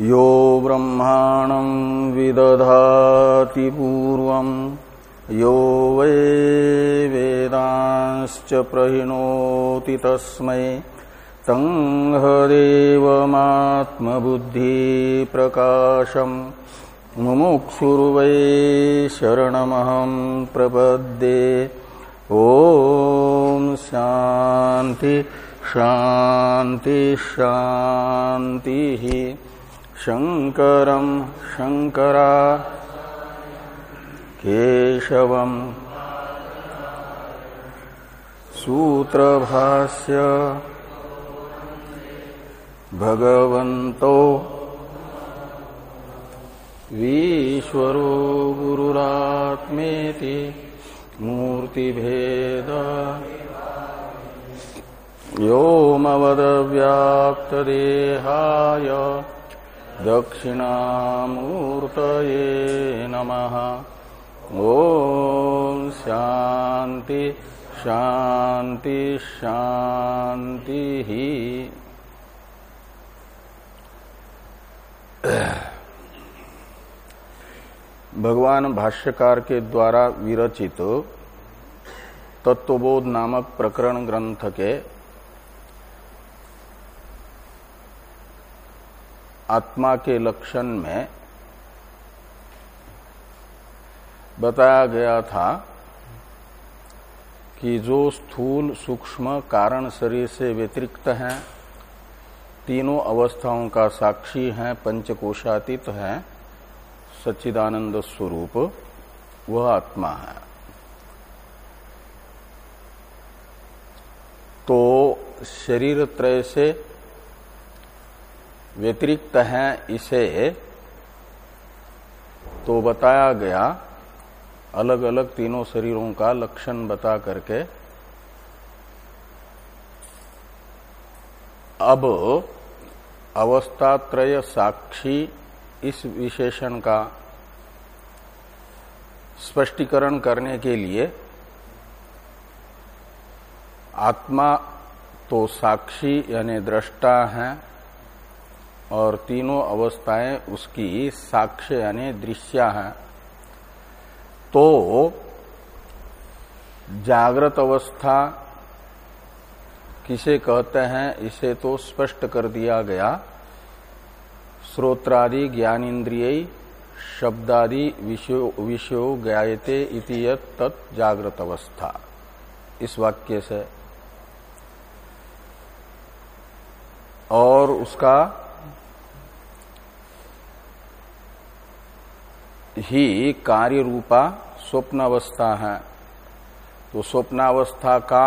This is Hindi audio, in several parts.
यो ब्रह्माणं विदधाति पूर्वम् यो वै वेदांश्च प्रहिणोति तस्मै। तङ्हदेवमात्मबुद्धिप्रकाशम् मुमुक्षुर्वै शरणमहं प्रपद्ये। ॐ शान्ति शान्ति, शान्तिः। शङ्करं शङ्करा केशवम् सूत्रभास्य भगवन्तो वीश्वरो गुरुरात्मेति मूर्तिभेद व्योमवदव्याप्तदेहाय दक्षिणामूर्तये नमः। ॐ शान्ति शान्ति, शान्तिः। भगवान भाष्यकार के द्वारा विरचित तत्वबोध नामक प्रकरण ग्रंथ के आत्मा के लक्षण में बताया गया था कि जो स्थूल सूक्ष्म कारण शरीर से व्यतिरिक्त हैं, तीनों अवस्थाओं का साक्षी है, पंचकोशातीत है, सच्चिदानंद स्वरूप, वह आत्मा है। तो शरीर त्रय से व्यतिरिक्त है इसे तो बताया गया अलग अलग तीनों शरीरों का लक्षण बता करके। अब अवस्थात्रय साक्षी इस विशेषण का स्पष्टीकरण करने के लिए आत्मा तो साक्षी यानी दृष्टा है। और तीनों अवस्थाएँ उसकी साक्ष्य यानी दृश्या है। तो जागृत अवस्था किसे कहते हैं, इसे तो स्पष्ट कर दिया गया। श्रोत्रादि ज्ञानेन्द्रिय शब्दादि विषयो ज्ञाते इति तत् जागृत अवस्था। इस वाक्य से। और उसका ही कार्य रूपा स्वप्नावस्था है। तो स्वप्नावस्था का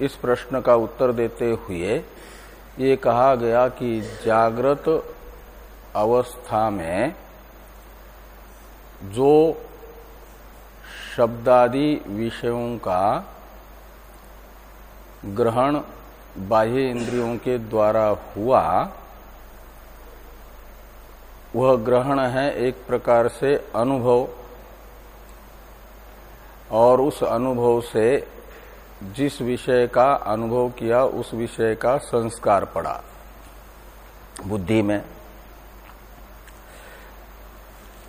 इस प्रश्न का उत्तर देते हुए ये कहा गया कि जागृत अवस्था में जो शब्दादि विषयों का ग्रहण बाह्य इंद्रियों के द्वारा हुआ वह ग्रहण है एक प्रकार से अनुभव, और उस अनुभव से जिस विषय का अनुभव किया, उस विषय का संस्कार पड़ा बुद्धि में।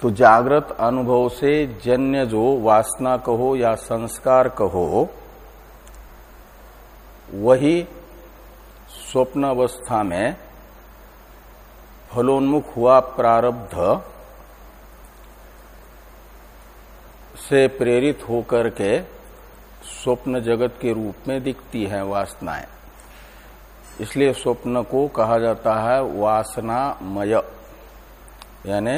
तो जागृत अनुभव से जन्य जो वासना कहो या संस्कार कहो, वही स्वप्न अवस्था में फलोन्मुख हुआ प्रारब्ध से प्रेरित होकर के स्वप्न जगत के रूप में दिखती है वासनाएँ। इसलिए स्वप्न को कहा जाता है वासनामय। यानी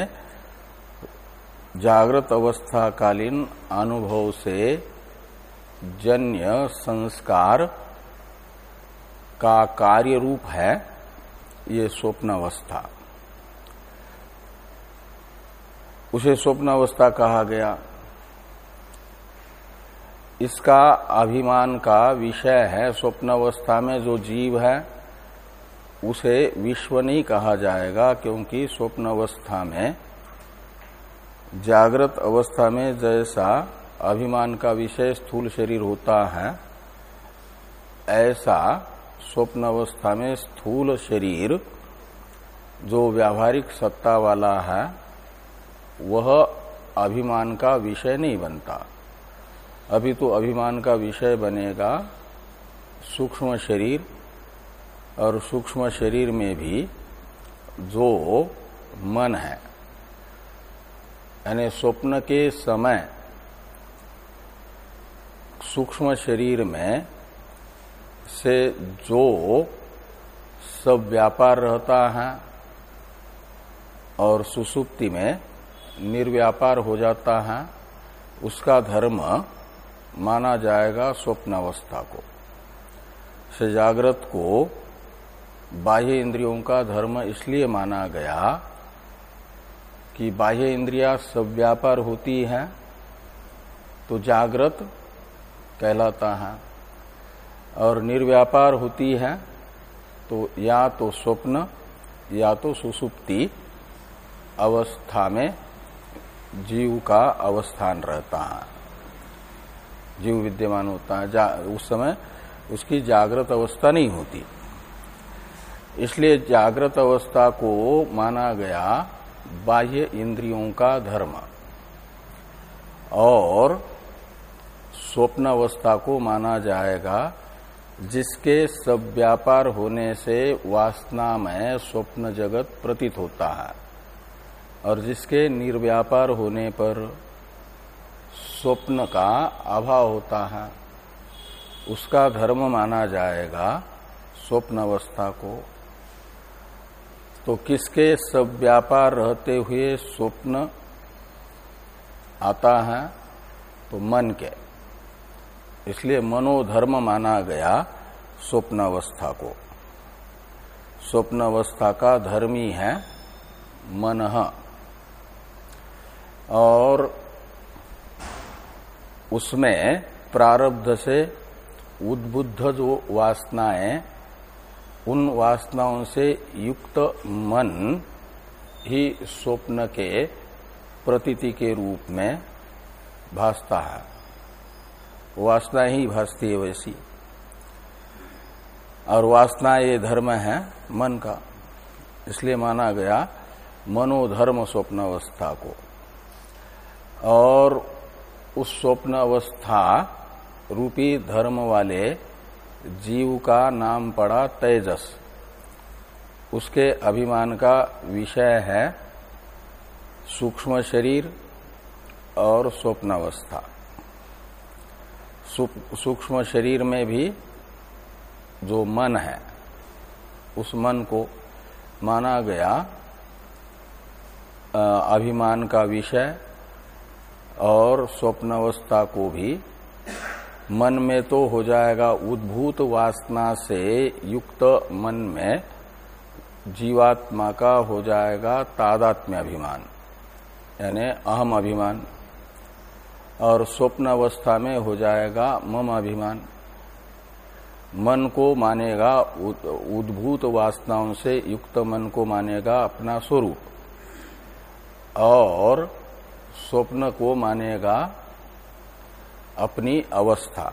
जागृत अवस्था कालीन अनुभव से जन्य संस्कार का कार्य रूप है ये स्वप्न अवस्था उसे स्वप्न अवस्था कहा गया। इसका अभिमान का विषय है स्वप्न अवस्था में जो जीव है, उसे विश्व नहीं कहा जाएगा, क्योंकि स्वप्न अवस्था में, जागृत अवस्था में जैसा अभिमान का विषय स्थूल शरीर होता है, ऐसा स्वप्न अवस्था में स्थूल शरीर जो व्यावहारिक सत्ता वाला है वह अभिमान का विषय नहीं बनता। अभी तो अभिमान का विषय बनेगा सूक्ष्म शरीर और सूक्ष्म शरीर में भी जो मन है, यानी स्वप्न के समय सूक्ष्म शरीर में से जो सब व्यापार रहता है और सुसुप्ति में निर्व्यापार हो जाता है, उसका धर्म माना जाएगा स्वप्न अवस्था को। से जागृत को बाह्य इंद्रियों का धर्म इसलिए माना गया कि बाह्य इंद्रिया सब व्यापार होती है तो जागृत कहलाता है। और निर्व्यापार होती है तो या तो स्वप्न या तो सुसुप्ति अवस्था में जीव का अवस्थान रहता है। जीव विद्यमान होता है उस समय उसकी जागृत अवस्था नहीं होती। इसलिए जागृत अवस्था को माना गया बाह्य इंद्रियों का धर्म। और स्वप्न अवस्था को माना जाएगा, जिसके सब व्यापार होने से वासना में स्वप्न जगत प्रतीत होता है। और जिसके निर्व्यापार होने पर स्वप्न का अभाव होता है, उसका धर्म माना जाएगा स्वप्न अवस्था को। तो किसके सब व्यापार रहते हुए स्वप्न आता है? तो मन के। इसलिए मनोधर्म माना गया स्वप्न अवस्था को। स्वप्न अवस्था का धर्मी है मन। और उसमें प्रारब्ध से उद्बुद्ध जो वासनाएँ, उन वासनाओं से युक्त मन ही स्वप्न के प्रतीति के रूप में भासता है। वासना ही भासती है वैसी। और वासना ये धर्म है मन का। इसलिए माना गया मनोधर्म स्वप्न अवस्था को। और उस स्वप्न अवस्था रूपी धर्म वाले जीव का नाम पड़ा तेजस। उसके अभिमान का विषय है सूक्ष्म शरीर और स्वप्न अवस्था। सूक्ष्म शरीर में भी जो मन है, उस मन को माना गया अभिमान का विषय और स्वप्न अवस्था को भी मन में तो हो जाएगा उद्भूत वासना से युक्त मन में जीवात्मा का हो जाएगा तादात्म्य अभिमान, यानी अहम अभिमान, और स्वप्न अवस्था में हो जाएगा मम अभिमान। मन को मानेगा उद्भूत वासनाओं से युक्त मन को मानेगा अपना स्वरूप, और स्वप्न को मानेगा अपनी अवस्था,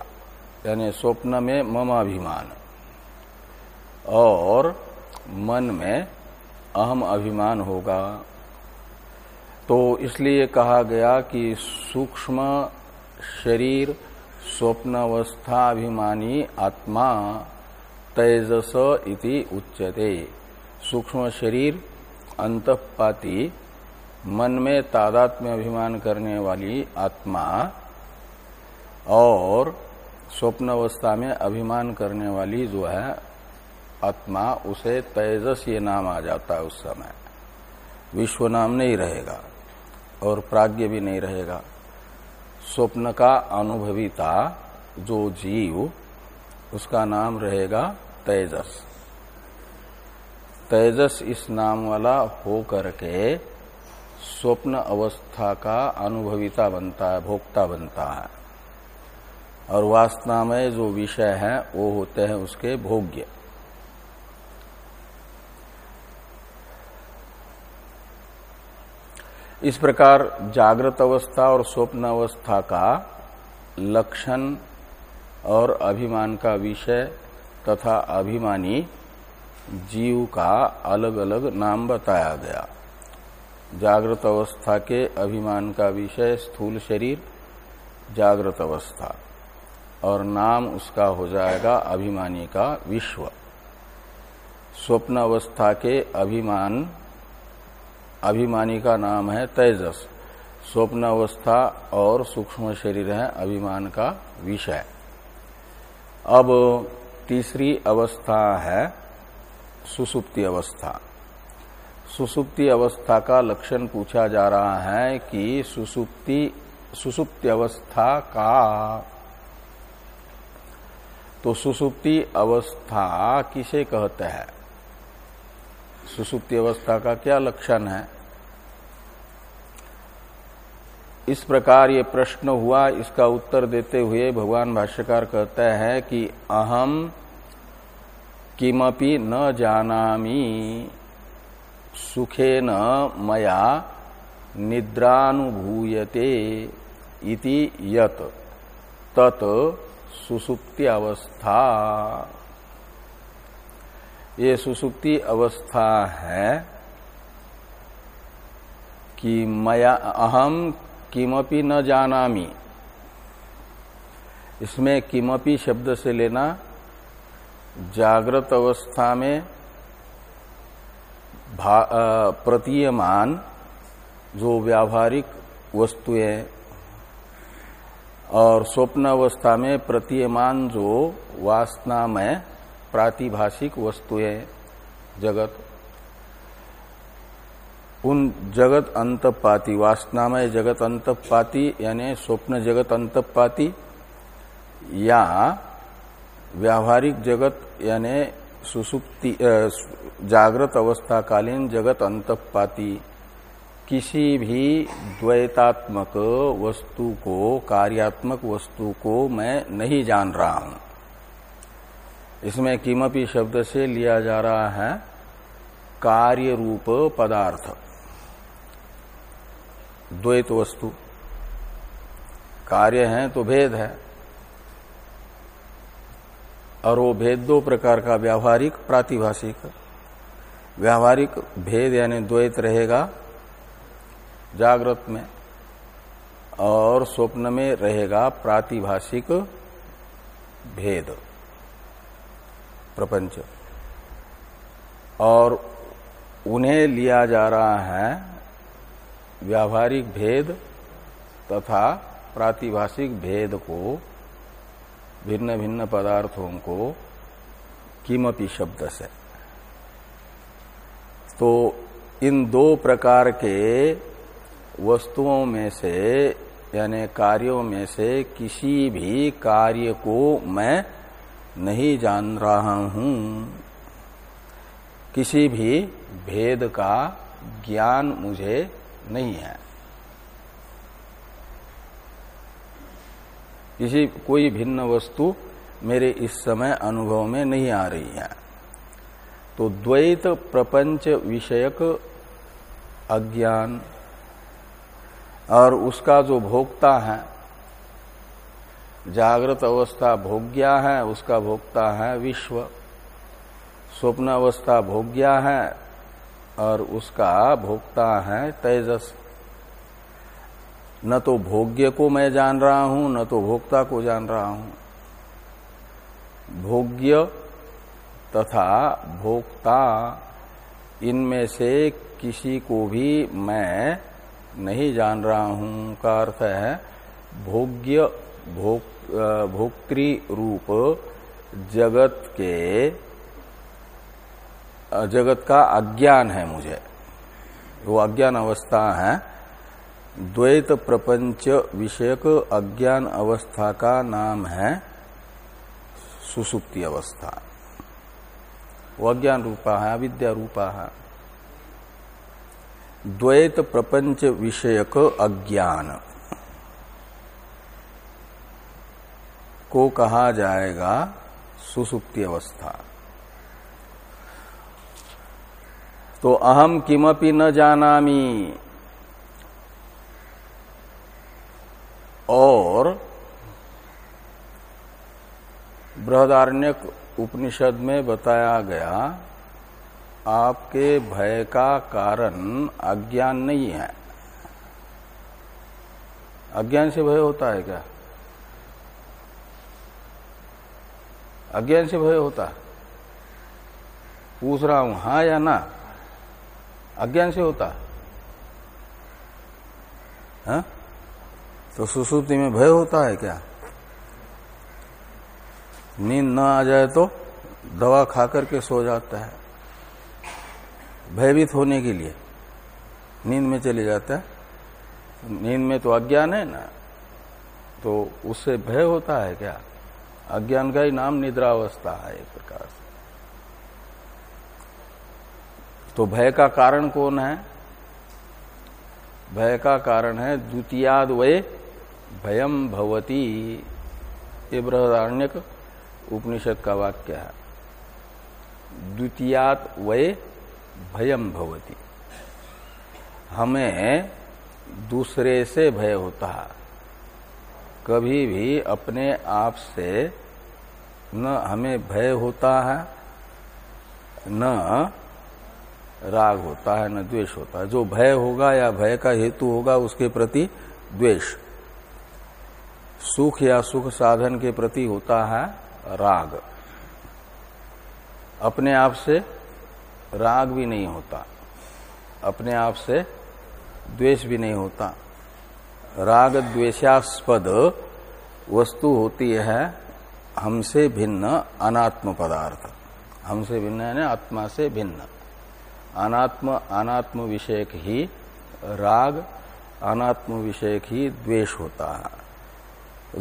यानी स्वप्न में मम अभिमान और मन में अहम अभिमान होगा। तो इसलिए कहा गया कि सूक्ष्म शरीर स्वप्न अवस्था अभिमानी आत्मा तेजस इति उच्यते। सूक्ष्म शरीर, अंतपाती मन में तादात्म्य अभिमान करने वाली आत्मा और स्वप्न अवस्था में अभिमान करने वाली जो है आत्मा, उसे तेजस ये नाम आ जाता है उस समय। विश्व नाम नहीं रहेगा और प्राज्ञ भी नहीं रहेगा। स्वप्न का अनुभविता जो जीव, उसका नाम रहेगा तेजस। तेजस इस नाम वाला हो करके स्वप्न अवस्था का अनुभविता बनता है, भोक्ता बनता है। और वासना में जो विषय है, वो होते हैं उसके भोग्य। इस प्रकार जागृत अवस्था और स्वप्न अवस्था का लक्षण और अभिमान का विषय तथा अभिमानी जीव का अलग अलग नाम बताया गया। जागृत अवस्था के अभिमान का विषय स्थूल शरीर, जागृत अवस्था। और नाम उसका हो जाएगा अभिमानी का विश्व। स्वप्न अवस्था के अभिमान, अभिमानी का नाम है तेजस। स्वप्न अवस्था और सूक्ष्म शरीर है अभिमान का विषय। अब तीसरी अवस्था है सुसुप्ति अवस्था। सुसुप्ति अवस्था का लक्षण पूछा जा रहा है कि सुसुप्ति सुसुप्ति अवस्था का तो सुसुप्ति अवस्था किसे कहते हैं? सुसुप्ति अवस्था का क्या लक्षण है? इस प्रकार ये प्रश्न हुआ, इसका उत्तर देते हुए भगवान भाष्यकार कहते हैं कि अहम किमपि न जानामी। सुखेन मया निद्रानुभूयते इति यत, तत सुसुप्ति अवस्था। ये सुसुप्ति अवस्था है कि मया अहम किमपि न जानामी। इसमें किमपि शब्द से लेना, जागृत अवस्था में प्रतीयमान जो व्यावहारिक वस्तुएँ और स्वप्न अवस्था में प्रतीयमान जो वासनामय प्रातिभाषिक वस्तुएँ जगत, उन जगत अंतपाती वासनामय जगत अंतपाती, यानी स्वप्न जगत अंतपाती, या व्यावहारिक जगत, यानी सुसुप्ति जागृत अवस्था कालीन जगत अंतपाती। किसी भी द्वैतात्मक वस्तु को, कार्यात्मक वस्तु को मैं नहीं जान रहा हूँ। इसमें किमपी शब्द से लिया जा रहा है कार्य रूप पदार्थ। द्वैत वस्तु। कार्य है तो भेद है। और वो भेद दो प्रकार का व्यावहारिक, प्रातिभाषिक। व्यावहारिक भेद यानी द्वैत रहेगा जागृत में और स्वप्न में रहेगा प्रातिभाषिक भेद, प्रपंच। और उन्हें लिया जा रहा है व्यावहारिक भेद तथा प्रातिभाषिक भेद को भिन्न भिन्न पदार्थों को कीमती शब्द से। तो इन दो प्रकार के वस्तुओं में से, यानी कार्यों में से किसी भी कार्य को मैं नहीं जान रहा हूँ। किसी भी भेद का ज्ञान मुझे नहीं है। किसी, कोई भिन्न वस्तु मेरे इस समय अनुभव में नहीं आ रही है। तो द्वैत प्रपंच विषयक अज्ञान और उसका जो भोक्ता है, जागृत अवस्था भोग्या है, उसका भोक्ता है विश्व। स्वप्न अवस्था भोग्या है और उसका भोक्ता है तेजस। न तो भोग्य को मैं जान रहा हूँ, न तो भोक्ता को जान रहा हूँ। भोग्य तथा भोक्ता, इनमें से किसी को भी मैं नहीं जान रहा हूँ। का अर्थ है, भोग्य भोग भोक्तृ रूप जगत के जगत का अज्ञान है मुझे। वो अज्ञान अवस्था है। द्वैत प्रपंच विषयक अज्ञान अवस्था का नाम है सुसुप्ति अवस्था। वो अज्ञान रूपा है अविद्या रूपा है द्वैत प्रपंच विषयक अज्ञान। को कहा जाएगा? सुसुप्ति अवस्था। तो अहम किमपि न जानामी। और बृहदारण्यक उपनिषद में बताया गया, आपके भय का कारण अज्ञान नहीं है। अज्ञान से भय होता है क्या? अज्ञान से भय होता है। पूछ रहा हूँ, हा या ना? अज्ञान से होता है। हा? तो सुसुप्ति में भय होता है क्या? नींद न आ जाए तो दवा खा करके सो जाता है। भयभीत होने के लिए नींद में चले जाता है। नींद में तो अज्ञान है ना तो उससे भय होता है क्या? अज्ञान का ही नाम निद्रावस्था है एक प्रकार से। तो भय का कारण कौन है? भय का कारण है द्वितीयाद वे भयम भवती। ये बृहदारण्यक उपनिषद का वाक्य है। द्वितीयात वे भयम भवती। हमें दूसरे से भय होता है। कभी भी अपने आप से न हमें भय होता है, न राग होता है, न द्वेष होता है। जो भय होगा या भय का हेतु होगा, उसके प्रति द्वेष, सुख या सुख साधन के प्रति होता है। राग। अपने आप से राग भी नहीं होता। अपने आप से द्वेष भी नहीं होता। राग द्वेषास्पद वस्तु होती है हमसे भिन्न अनात्म पदार्थ। हमसे भिन्न है आत्मा से भिन्न। अनात्म अनात्म विषयक ही राग, अनात्म विषयक ही द्वेष होता है।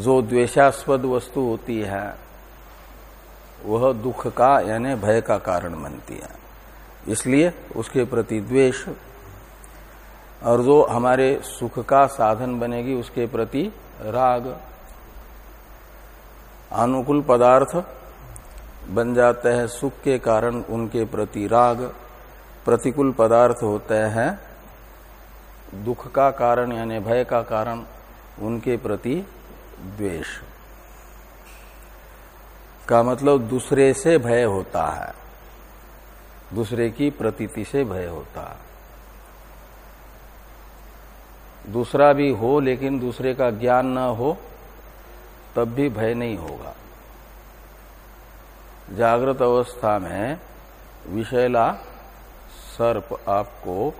जो द्वेषास्पद वस्तु होती है वह दुख का, यानी भय का कारण बनती है। इसलिए उसके प्रति द्वेष और जो हमारे सुख का साधन बनेगी, उसके प्रति राग, अनुकूल पदार्थ बन जाते हैं, सुख के कारण उनके प्रति राग, प्रतिकूल पदार्थ होते हैं। दुख का कारण, यानी भय का कारण उनके प्रति द्वेष। का मतलब दूसरे से भय होता है। दूसरे की प्रतीति से भय होता है। दूसरा भी हो, लेकिन दूसरे का ज्ञान न हो, तब भी भय नहीं होगा। जागृत अवस्था में विषैला सर्प आपको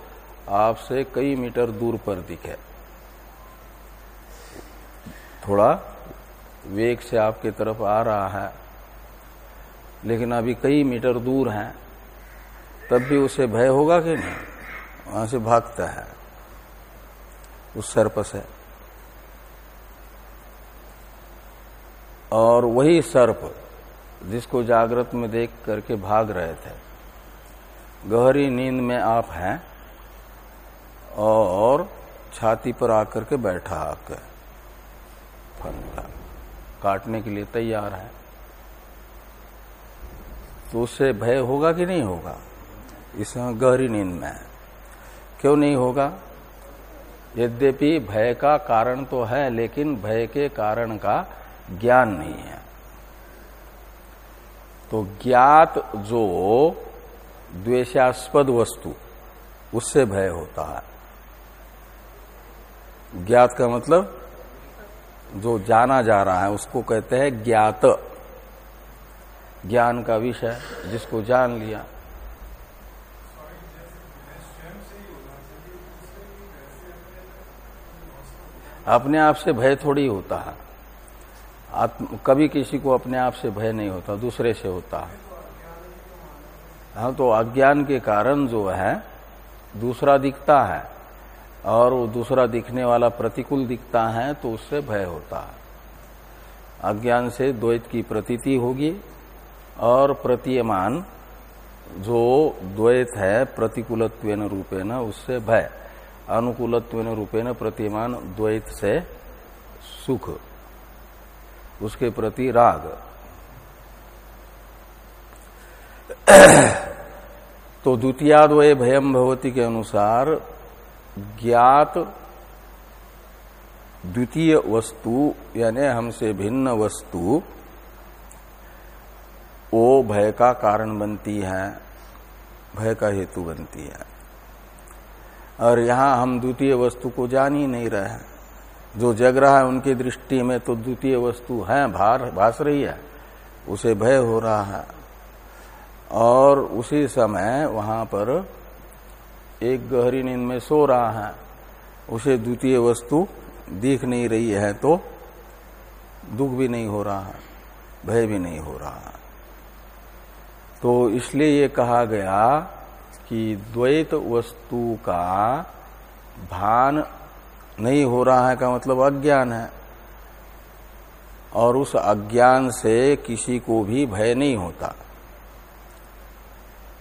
आपसे कई मीटर दूर पर दिखे। थोड़ा वेग से आपके तरफ़ आ रहा है। लेकिन अभी कई मीटर दूर है, तब भी उसे भय होगा कि नहीं? वहाँ से भागता है। उस सर्प से और वही सर्प जिसको जागृत में देख करके भाग रहे थे। गहरी नींद में आप हैं और छाती पर आकर के बैठा आपके फंदा। काटने के लिए तैयार है। तो उससे भय होगा कि नहीं होगा? इस गहरी नींद में क्यों नहीं होगा? यद्यपि भय का कारण तो है, लेकिन भय के कारण का ज्ञान नहीं है। तो ज्ञात जो द्वेषास्पद वस्तु, उससे भय होता है। ज्ञात का मतलब जो जाना जा रहा है, उसको कहते हैं ज्ञात। ज्ञान का विषय जिसको जान लिया। अपने आप से भय थोड़ी होता है। आत्म, कभी किसी को अपने आप से भय नहीं होता दूसरे से होता है। हाँ तो अज्ञान के कारण जो है दूसरा दिखता है और वो दूसरा दिखने वाला प्रतिकूल दिखता है तो उससे भय होता है। अज्ञान से द्वैत की प्रतीति होगी और प्रतीयमान जो द्वैत है प्रतिकूलत्व रूपेण, उससे भय। अनुकूलत्व रूपेण प्रतिमान द्वैत से सुख। उसके प्रति राग। तो द्वितीयाद्वय भयम भवती के अनुसार ज्ञात द्वितीय वस्तु, यानी हमसे भिन्न वस्तु वो भय का कारण बनती है, भय का हेतु बनती है। और यहाँ हम द्वितीय वस्तु को जान ही नहीं रहे हैं। जो जग रहा है उनकी दृष्टि में तो द्वितीय वस्तु है, भार, भास रही है, उसे भय हो रहा है। और उसी समय वहाँ पर एक गहरी नींद में सो रहा है, उसे द्वितीय वस्तु दिख नहीं रही है तो दुख भी नहीं हो रहा है, भय भी नहीं हो रहा है। तो इसलिए ये कहा गया कि द्वैत वस्तु का भान नहीं हो रहा है, का मतलब अज्ञान है। और उस अज्ञान से किसी को भी भय नहीं होता।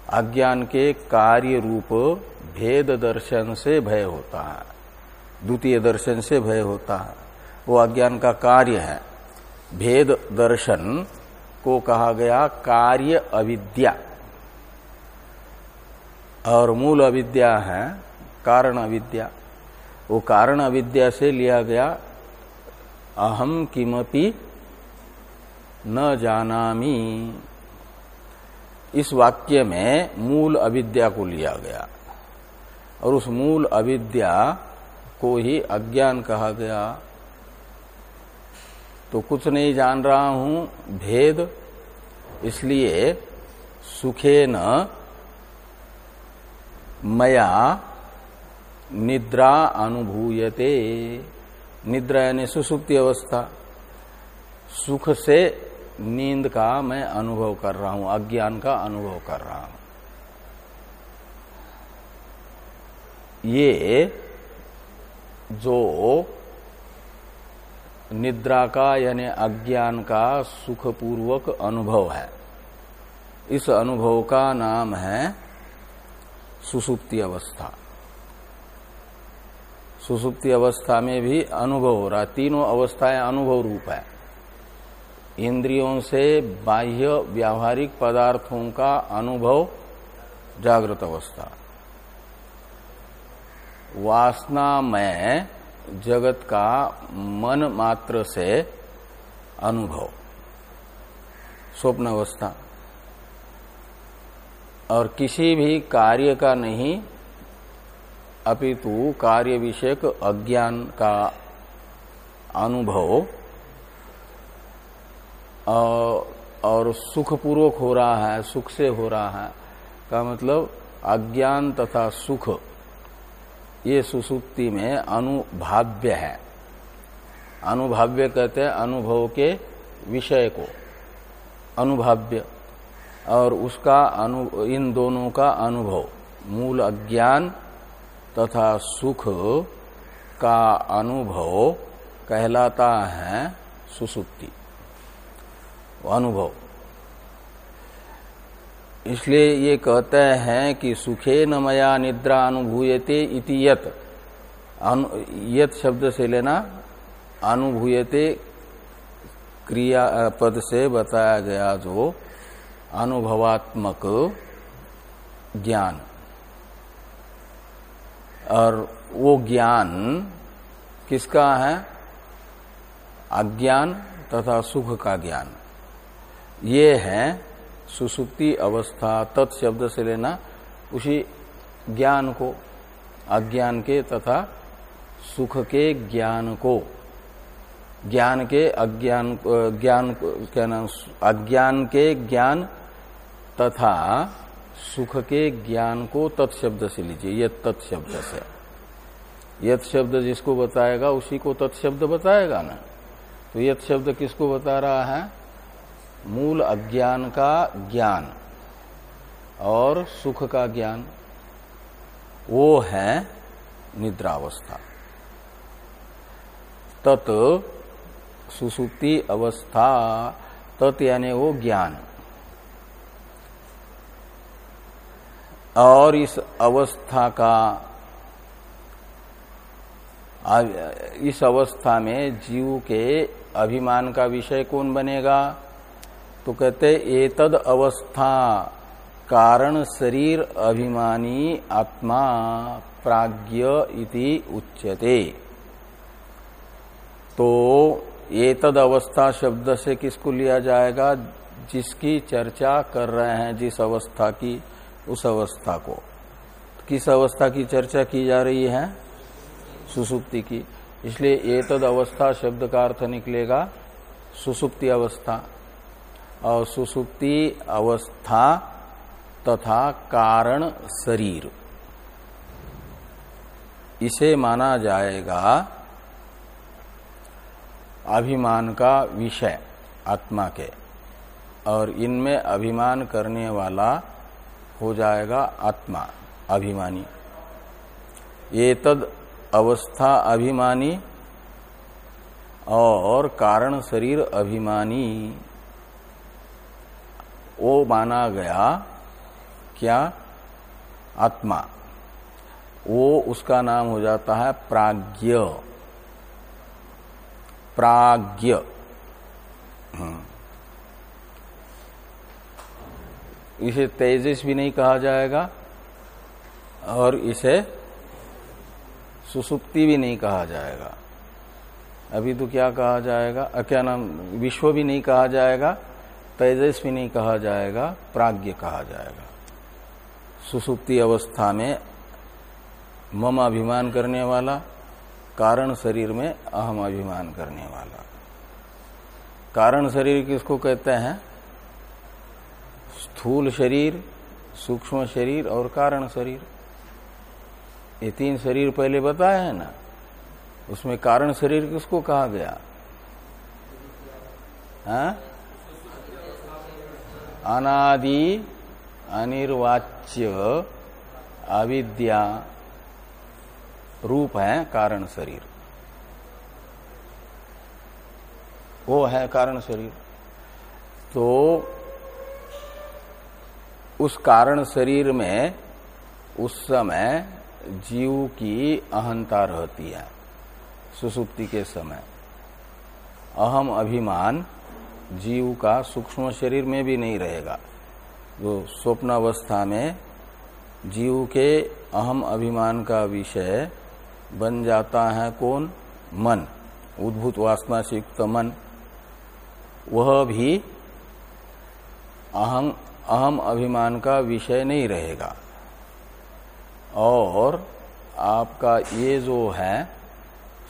अज्ञान के कार्य रूप भेद दर्शन से भय होता है, द्वितीय दर्शन से भय होता है। वो अज्ञान का कार्य है। भेद दर्शन को कहा गया कार्य अविद्या। और मूल अविद्या है, कारण अविद्या। वो कारण अविद्या से लिया गया अहम किमपि न जानामी। इस वाक्य में मूल अविद्या को लिया गया। और उस मूल अविद्या को ही अज्ञान कहा गया। तो कुछ नहीं जान रहा हूँ। भेद, इसलिए सुखे न, मया निद्रा अनुभूयते। निद्रा यानी सुसुप्ति अवस्था। सुख से नींद का मैं अनुभव कर रहा हूँ, अज्ञान का अनुभव कर रहा हूँ। ये जो निद्रा का यानी अज्ञान का सुखपूर्वक अनुभव है। इस अनुभव का नाम है सुसुप्ति अवस्था। सुसुप्ति अवस्था में भी अनुभव हो रहा तीनों अवस्थाएँ अनुभव रूप है। इंद्रियों से बाह्य व्यावहारिक पदार्थों का अनुभव जागृत अवस्था। वासना में जगत का मन मात्र से अनुभव। स्वप्न अवस्था और किसी भी कार्य का नहीं, अपितु कार्य विषयक अज्ञान का अनुभव और सुखपूर्वक हो रहा है, सुख से हो रहा है। का मतलब अज्ञान तथा सुख। ये सुसुप्ति में अनुभाव्य है। अनुभाव्य कहते हैं अनुभव के विषय को। अनुभाव्य। और उसका अनु, इन दोनों का अनुभव, मूल अज्ञान तथा सुख का अनुभव कहलाता है सुसुप्ति। अनुभव। इसलिए ये कहते हैं कि सुखे न मया निद्रा अनुभूयते यत। यत शब्द से लेना अनुभूयते क्रिया पद से बताया गया जो अनुभवात्मक ज्ञान। और वो ज्ञान किसका है? अज्ञान तथा सुख का ज्ञान। ये है सुसुप्ति अवस्था तत्शब्द से लेना, उसी ज्ञान को, अज्ञान के तथा सुख के ज्ञान को। ज्ञान के अज्ञान ज्ञान, क्या नाम, अज्ञान के ज्ञान तथा सुख के ज्ञान को तत्शब्द से लीजिए यद तत्शब्द से। यद शब्द जिसको बताएगा, उसी को तत्शब्द बताएगा ना? तो यद शब्द किसको बता रहा है? मूल अज्ञान का ज्ञान और सुख का ज्ञान, वो है निद्रावस्था। तत् सुसुप्ति अवस्था, तत् यानी वो ज्ञान। और इस अवस्था का, इस अवस्था में जीव के अभिमान का विषय कौन बनेगा? तो कहते एतद अवस्था, कारण शरीर अभिमानी आत्मा प्राज्ञ इति उच्यते। तो एतद अवस्था शब्द से किसको लिया जाएगा? जिसकी चर्चा कर रहे हैं, जिस अवस्था की, उस अवस्था को। किस अवस्था की चर्चा की जा रही है? सुसुप्ति की। इसलिए ये तद अवस्था शब्द का अर्थ निकलेगा, सुसुप्ति अवस्था। सुसुप्ति अवस्था तथा कारण शरीर। इसे माना जाएगा अभिमान का विषय, आत्मा के। और इनमें अभिमान करने वाला हो जाएगा आत्मा, अभिमानी। ये तद अवस्था अभिमानी और कारण शरीर अभिमानी। वो माना गया क्या? आत्मा। वो उसका नाम हो जाता है प्राज्ञ। प्राज्ञ। हम्म। इसे तेजस भी नहीं कहा जाएगा और इसे सुसुप्ति भी नहीं कहा जाएगा। अभी तो क्या कहा जाएगा? क्या नाम? विश्व भी नहीं कहा जाएगा। तेजस भी नहीं कहा जाएगा, प्राज्ञ कहा जाएगा। सुसुप्ति अवस्था में मम अभिमान करने वाला, कारण शरीर में अहम अभिमान करने वाला। कारण शरीर किसको कहते हैं? स्थूल शरीर, सूक्ष्म शरीर और कारण शरीर। ये तीन शरीर पहले बताया है ना? उसमें कारण शरीर किसको कहा गया? हा? अनादि अनिर्वाच्य अविद्या रूप है कारण शरीर। वो है कारण शरीर। तो उस कारण शरीर में उस समय जीव की अहंता रहती है, सुसुप्ति के समय। अहम अभिमान जीव का सूक्ष्म शरीर में भी नहीं रहेगा। जो स्वप्नावस्था में जीव के अहम अभिमान का विषय बन जाता है कौन? मन, उद्भूत वासना से युक्त मन। वह भी अहम अहम अभिमान का विषय नहीं रहेगा। और आपका ये जो है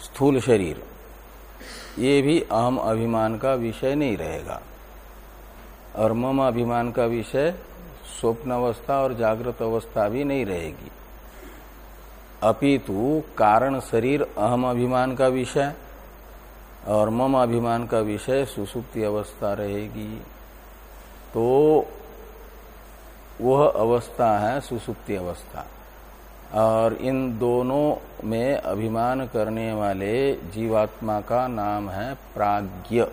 स्थूल शरीर ये भी अहम अभिमान का विषय नहीं रहेगा। और मम अभिमान का विषय स्वप्न अवस्था और जागृत अवस्था भी नहीं रहेगी। अपितु कारण शरीर अहम अभिमान का विषय और मम अभिमान का विषय सुसुप्ति अवस्था रहेगी। तो वह अवस्था है सुसुप्ति अवस्था। और इन दोनों में अभिमान करने वाले जीवात्मा का नाम है प्राज्ञ।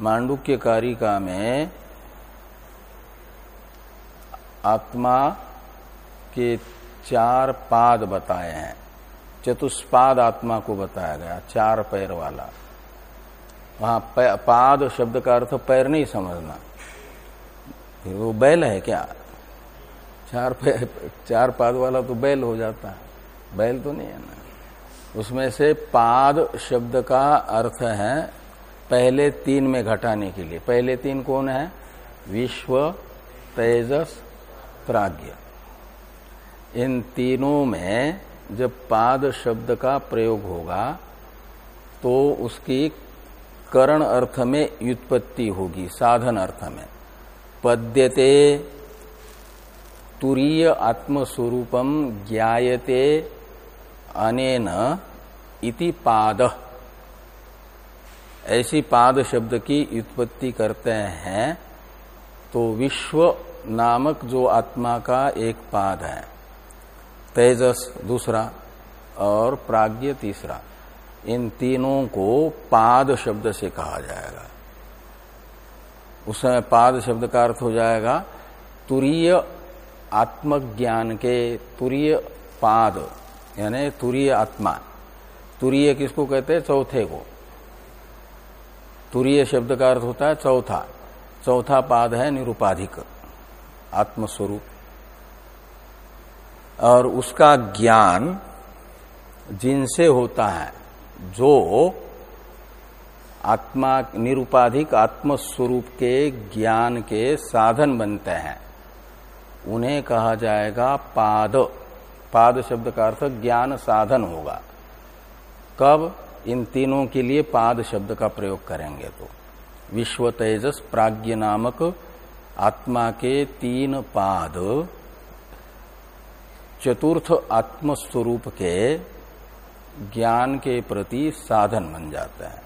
मांडुक्य कारिका में आत्मा के चार पाद बताए हैं। चतुष्पाद आत्मा को बताया गया, चार पैर वाला। वहाँ पाद शब्द का अर्थ पैर नहीं समझना। वो बैल है क्या? चार चार पाद वाला तो बैल हो जाता है। बैल तो नहीं है ना। उसमें से पाद शब्द का अर्थ है पहले तीन में घटाने के लिए। पहले तीन कौन है? विश्व, तेजस, प्राज्ञ। इन तीनों में जब पाद शब्द का प्रयोग होगा तो उसकी करण अर्थ में व्युत्पत्ति होगी, साधन अर्थ में। पद्यते तुरीय आत्मस्वरूपम ज्ञायते अनेन इति पाद। ऐसी पाद शब्द की उत्पत्ति करते हैं तो विश्व नामक जो आत्मा का एक पाद है। तेजस दूसरा और प्राग्ञ तीसरा। इन तीनों को पाद शब्द से कहा जाएगा। उस समय पाद शब्द का अर्थ हो जाएगा, तुरीय आत्मज्ञान के तुरीय पाद, यानी तुरीय आत्मा। तुरीय किसको कहते हैं? चौथे को। तुरीय शब्द का अर्थ होता है चौथा। चौथा पाद है निरुपाधिक, आत्मस्वरूप। और उसका ज्ञान जिनसे होता है, जो आत्मा निरुपाधिक आत्मस्वरूप के ज्ञान के साधन बनते हैं। उन्हें कहा जाएगा पाद। पाद शब्द का अर्थ ज्ञान साधन होगा। कब? इन तीनों के लिए पाद शब्द का प्रयोग करेंगे तो। विश्व तेजस प्राज्ञ नामक आत्मा के तीन पाद। चतुर्थ आत्मस्वरूप के ज्ञान के प्रति साधन बन जाता है।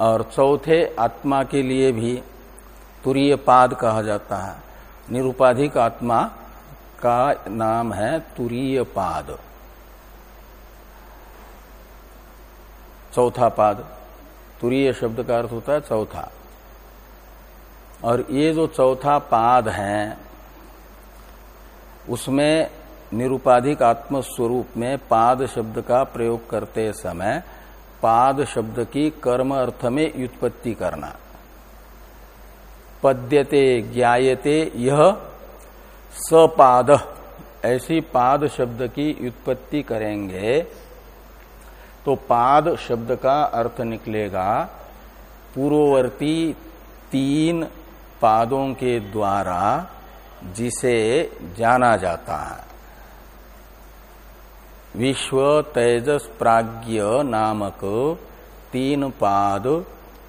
और चौथे आत्मा के लिए भी तुरीय पाद कहा जाता है। निरुपाधिक आत्मा का नाम है तुरीय पाद। चौथा पाद। तुरीय शब्द का अर्थ होता है चौथा। और ये जो चौथा पाद है, उसमें निरुपाधिक आत्म स्वरूप में पाद शब्द का प्रयोग करते समय पाद शब्द की कर्म अर्थ में व्युत्पत्ति करना। पद्यते, ज्ञायते यह सपाद। ऐसी पाद शब्द की उत्पत्ति करेंगे तो पाद शब्द का अर्थ निकलेगा, पूर्ववर्ती तीन पादों के द्वारा जिसे जाना जाता है। विश्व तेजस प्राज्ञ नामक तीन पाद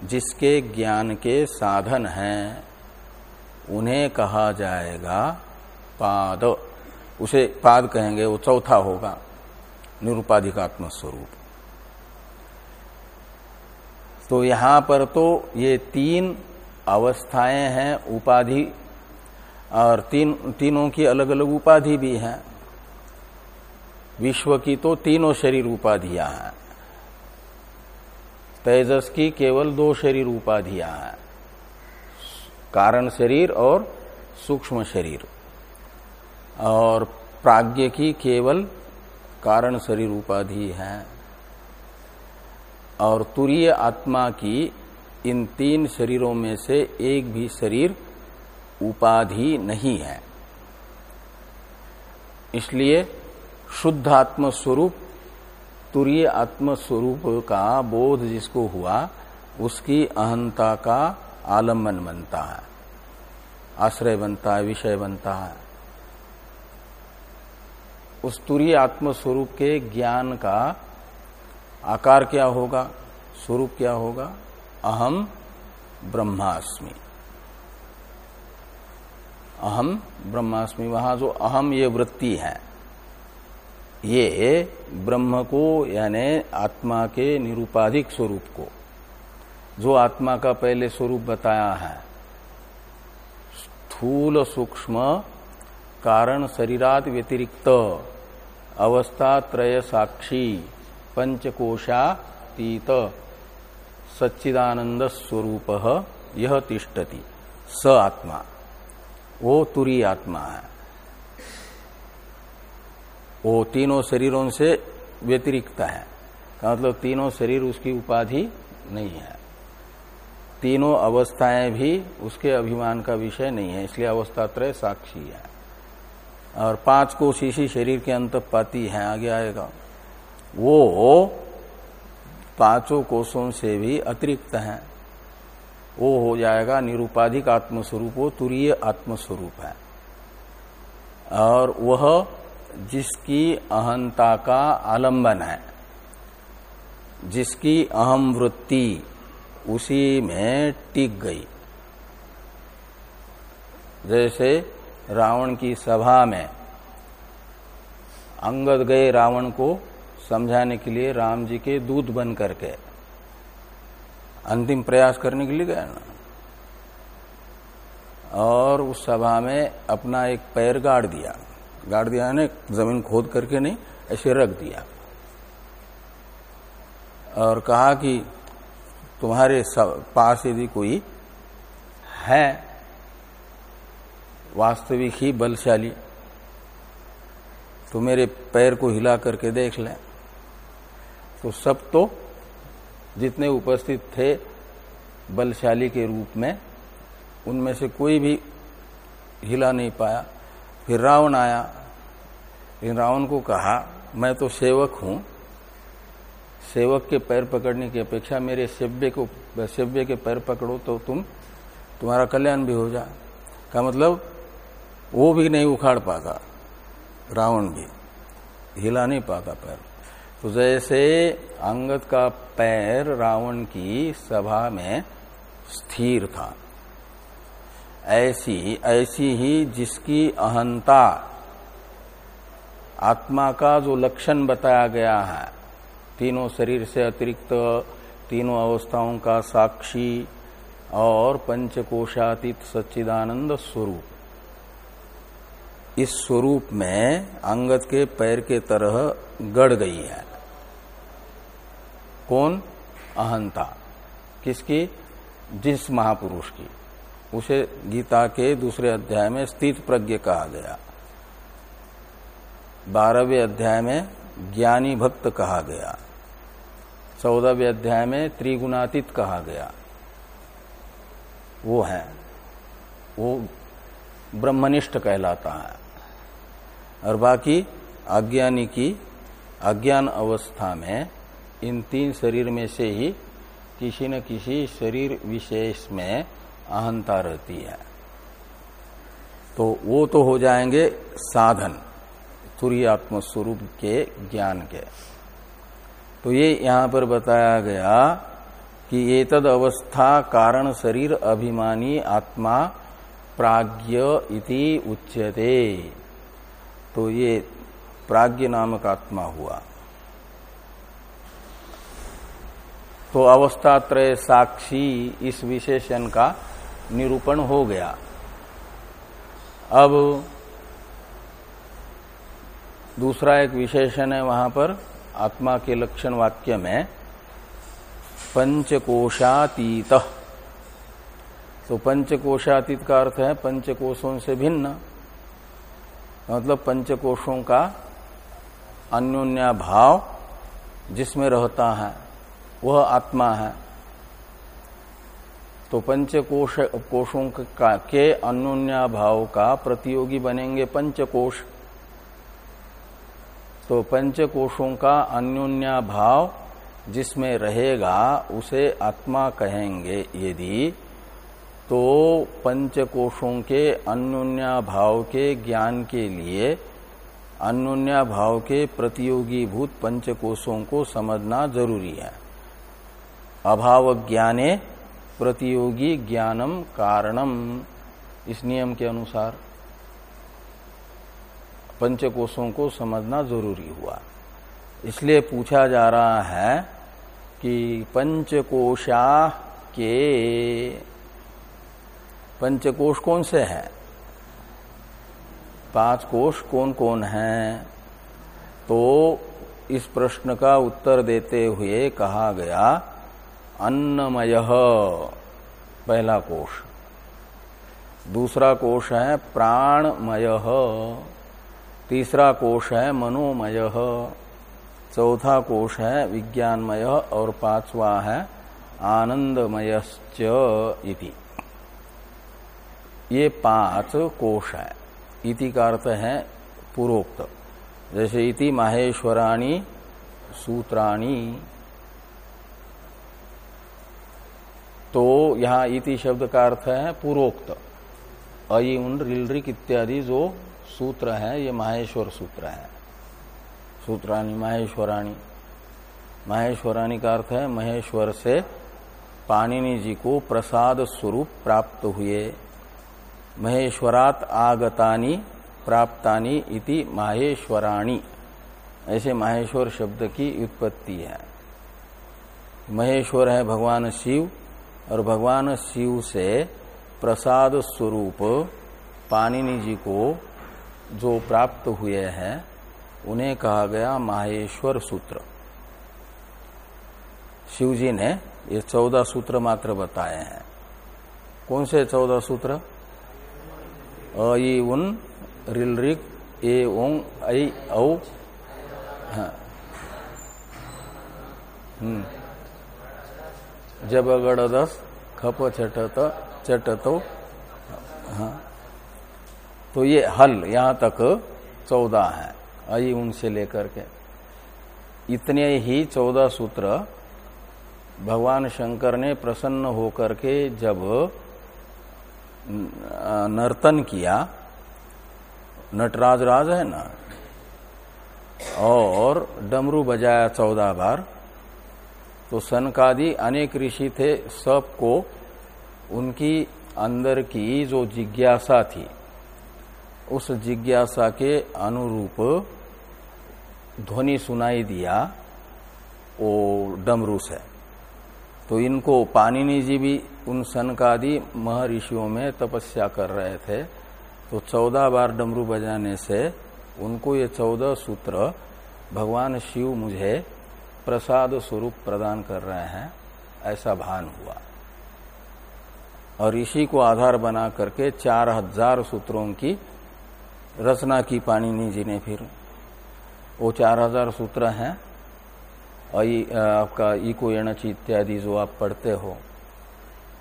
जिसके ज्ञान के साधन हैं, उन्हें कहा जाएगा पाद। उसे पाद कहेंगे, वो चौथा होगा, निरुपाधिकात्म स्वरूप। तो यहाँ पर तो ये तीन अवस्थाएँ हैं, उपाधि, और तीन, तीनों की अलग अलग उपाधि भी हैं। विश्व की तो तीनों शरीर उपाधियाँ हैं। तेजस की केवल दो शरीर उपाधियाँ हैं। कारण शरीर और सूक्ष्म शरीर। और प्राज्ञ की केवल कारण शरीर उपाधि है। और तुरीय आत्मा की इन तीन शरीरों में से एक भी शरीर उपाधि नहीं है। इसलिए शुद्ध आत्म स्वरूप तुरीय आत्म स्वरूप का बोध जिसको हुआ, उसकी अहंता का आलंबन बनता है। आश्रय बनता है, विषय बनता है। उस तुरीय आत्म स्वरूप के ज्ञान का आकार क्या होगा? स्वरूप क्या होगा? अहम ब्रह्मास्मि। अहम ब्रह्मास्मि, वहाँ जो अहम ये वृत्ति है। ये ब्रह्म को, यानी आत्मा के निरूपाधिक स्वरूप को। जो आत्मा का पहले स्वरूप बताया है, स्थूल सूक्ष्म कारण शरीरात व्यतिरिक्त, अवस्था त्रय साक्षी पंचकोशातीत सच्चिदानंद स्वरूप यह तिष्ठति। स आत्मा। वो तुरी आत्मा है। वो तीनों शरीरों से व्यतिरिक्त है। मतलब तीनों शरीर उसकी उपाधि नहीं है। तीनों अवस्थाएँ भी उसके अभिमान का विषय नहीं है, इसलिए अवस्था त्रय साक्षी है। और पाँच को शीशी शरीर के अंत पाती है, आगे आएगा। वो पाँचों कोषों से भी अतिरिक्त है। वो हो जाएगा निरूपाधिक आत्मस्वरूप, वो तुरीय आत्मस्वरूप है। और वह जिसकी अहंता का आलंबन है, जिसकी अहम वृत्ति उसी में टिक गई। जैसे रावण की सभा में अंगद गए रावण को समझाने के लिए राम जी के दूध बन करके, अंतिम प्रयास करने के लिए गया ना। और उस सभा में अपना एक पैर गाड़ दिया। गाड़ दिया ने ज़मीन खोद करके नहीं, ऐसे रख दिया। और कहा कि तुम्हारे पास यदि कोई है, वास्तविक ही बलशाली तो मेरे पैर को हिला करके देख लें। तो सब तो जितने उपस्थित थे बलशाली के रूप में, उनमें से कोई भी हिला नहीं पाया। फिर रावण आया। लेकिन रावण को कहा, मैं तो सेवक हूँ। सेवक के पैर पकड़ने की अपेक्षा मेरे सेव्य को, सेव्य के पैर पकड़ो तो तुम, तुम्हारा कल्याण भी हो जाए का मतलब वो भी नहीं उखाड़ पाता, रावण भी। हिला नहीं पाता पैर। तो जैसे अंगद का पैर रावण की सभा में स्थिर था। ऐसी ऐसी ही जिसकी अहंता। आत्मा का जो लक्षण बताया गया है, तीनों शरीर से अतिरिक्त, तीनों अवस्थाओं का साक्षी और पंचकोशातीत सच्चिदानंद स्वरूप। इस स्वरूप में अंगद के पैर के तरह गड़ गई है। कौन? अहंता। किसकी? जिस महापुरुष की। उसे गीता के दूसरे अध्याय में स्थित प्रज्ञ कहा गया। बारहवें अध्याय में ज्ञानी भक्त कहा गया। चौदहवें अध्याय में त्रिगुणातीत कहा गया। वो है। वो ब्रह्मनिष्ठ कहलाता है। और बाकी अज्ञानी की अज्ञान अवस्था में इन तीन शरीर में से ही किसी न किसी शरीर विशेष में अहंता रहती है। तो वो तो हो जाएँगे साधन तुरीयात्म स्वरूप के ज्ञान के। तो ये यहाँ पर बताया गया कि ये तद अवस्था कारण शरीर अभिमानी आत्मा प्राज्ञ इति उच्यते। तो ये प्राज्ञ नामक आत्मा हुआ। तो अवस्थात्रय साक्षी इस विशेषण का निरूपण हो गया। अब दूसरा एक विशेषण है वहाँ पर, आत्मा के लक्षण वाक्य में, पंचकोशातीत। तो पंचकोशातीत का अर्थ है पंचकोशों से भिन्न। मतलब पंचकोशों का अन्योन्या भाव जिसमें रहता है, वह आत्मा है। तो पंचकोश कोशों का के अन्योन्या भाव का प्रतियोगी बनेंगे पंचकोश। तो पंचकोशों का अन्योन्या भाव जिसमें रहेगा, उसे आत्मा कहेंगे यदि तो पंचकोशों के अन्योन्या भाव के ज्ञान के लिए अन्योन्या भाव के प्रतियोगी भूत पंचकोशों को समझना ज़रूरी है। अभाव ज्ञाने प्रतियोगी ज्ञानम कारणम। इस नियम के अनुसार पंचकोशों को समझना ज़रूरी हुआ। इसलिए पूछा जा रहा है कि पंचकोशा के पंचकोश कौन से हैं? पाँच कोश कौन कौन हैं? तो इस प्रश्न का उत्तर देते हुए कहा गया अन्नमय। पहला कोश। दूसरा कोश है प्राणमय। तीसरा कोश है मनोमय। चौथा कोश है विज्ञानमय और पांचवा है आनंदमयश्च इति। ये पाँच कोश है। इति का अर्थ है पूर्वोक्त जैसे इति माहेश्वराणी, सूत्राणी तो यहाँ इति शब्द का अर्थ है पूर्वोक्त। अई उन रिलरिक इत्यादि जो सूत्र है, ये माहेश्वर सूत्र है। सूत्राणी, माहेश्वराणी। माहेश्वराणी का अर्थ है, महेश्वर से पाणिनि जी को प्रसाद स्वरूप प्राप्त हुए। महेश्वरात आगतानी, प्राप्तानी इति माहेश्वराणी। ऐसे माहेश्वर शब्द की उत्पत्ति है। महेश्वर है भगवान शिव और भगवान शिव से प्रसाद स्वरूप पानिनी जी को जो प्राप्त हुए हैं, उन्हें कहा गया माहेश्वर सूत्र। शिव जी ने ये चौदह सूत्र मात्र बताए हैं। कौन से चौदह सूत्र? अ उन, रिल, रिक, ए, ओंग, ऐ, औ हाँ। हम्म। जब अगड़ दस खप छटत चटतो हाँ। तो ये हल यहाँ तक चौदह है आई उनसे लेकर के। इतने ही चौदह सूत्र भगवान शंकर ने प्रसन्न होकर के जब नर्तन किया, नटराज राज है ना, और डमरू बजाया चौदह बार तो सनकादि अनेक ऋषि थे, सबको उनकी अंदर की जो जिज्ञासा थी, उस जिज्ञासा के अनुरूप ध्वनि सुनाई दिया वो डमरू से तो इनको पानिनी जी भी उन सनकादि महर्षियों में तपस्या कर रहे थे। तो चौदह बार डमरू बजाने से उनको ये चौदह सूत्र, भगवान शिव मुझे प्रसाद स्वरूप प्रदान कर रहे हैं, ऐसा भान हुआ। और ऋषि को आधार बना करके चार हज़ार सूत्रों की रचना की पाणिनि जी ने फिर। वो चार हज़ार सूत्र हैं, और आपका इको एणच इत्यादि जो आप पढ़ते हो,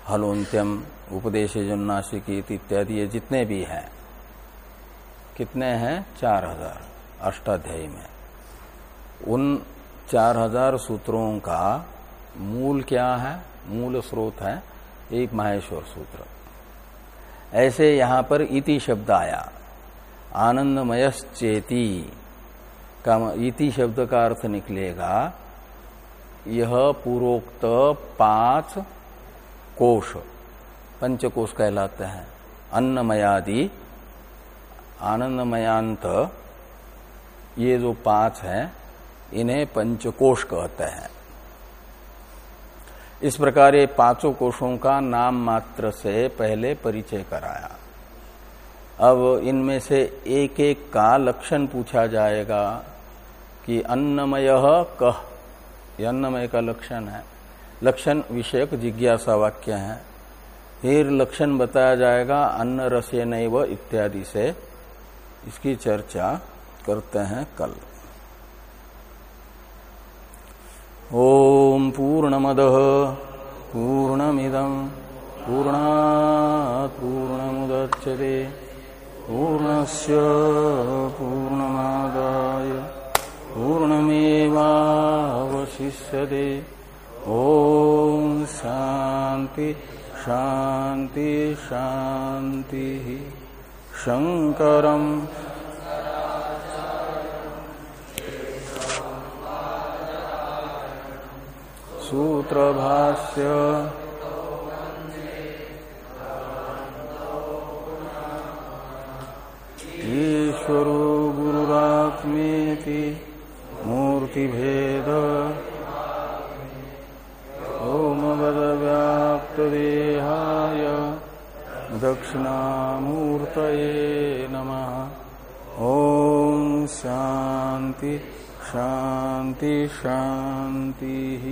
हलोन्त्यम, उपदेश जन्नाशिकी इत्यादि, ये जितने भी हैं, कितने हैं? चार हज़ार, अष्टाध्यायी में। उन चार हज़ार सूत्रों का मूल क्या है? मूल स्रोत है एक माहेश्वर सूत्र। ऐसे यहाँ पर इति शब्द आया। आनंदमयश्चेती। का इति शब्द का अर्थ निकलेगा, यह पूर्वोक्त पाँच कोश। पंचकोश कहलाते हैं। अन्नमयादि आनंदमयांत ये जो पाँच हैं इन्हें पंचकोश कहते हैं। इस प्रकार ये पाँचों कोशों का नाम मात्र से पहले परिचय कराया। अब इनमें से एक एक का लक्षण पूछा जाएगा कि अन्नमय कह यह अन्नमय का लक्षण है। लक्षण विषयक जिज्ञासा वाक्य है। फिर लक्षण बताया जाएगा अन्न रसे नैव इत्यादि से। इसकी चर्चा करते हैं कल। ओम पूर्णमद पूर्णमिदम पूर्णा पूर्णमुदच्यते पूर्णस्य पूर्णमादाय पूर्णमेवावशिष्यते। ॐ शान्ति शान्ति शान्तिः। शङ्करम् सूत्रभाष्य। ईश्वरो गुरुरात्मेति मूर्तिभेद। ओमवदव्याप्तदेहाय दक्षिणामूर्तये नमः। ॐ शान्ति। शान्ति शान्तिः